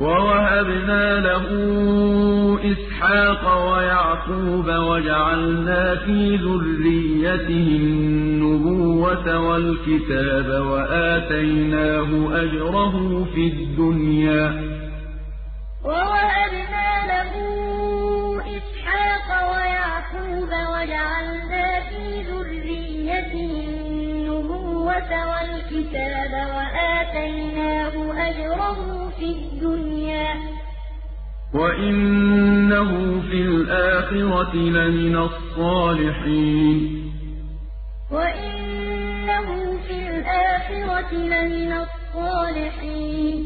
وَوَهَبْنَا لَهُ إِسْحَاقَ وَيَعْقُوبَ وَجَعَلْنَا فِي ذُرِّيَّتِهِ النُّبُوَّةَ وَالْكِتَابَ وَآتَيْنَاهُ أَجْرَهُ فِي الدُّنْيَا ۖ. وَوَهَبْنَا لَهُ إِسْحَاقَ وَيَعْقُوبَ وَجَعَلْنَا فِي ذُرِّيَّتِهِ النُّبُوَّةَ وَالْكِتَابَ وَآتَيْنَاهُ فِي الدُّنْيَا ۖ. وَإِنَّهُ فِي الْآخِرَةِ لَمِنَ الصَّالِحِينَ. وَإِنَّهُ فِي الْآخِرَةِ لَمِنَ الصَّالِحِينَ.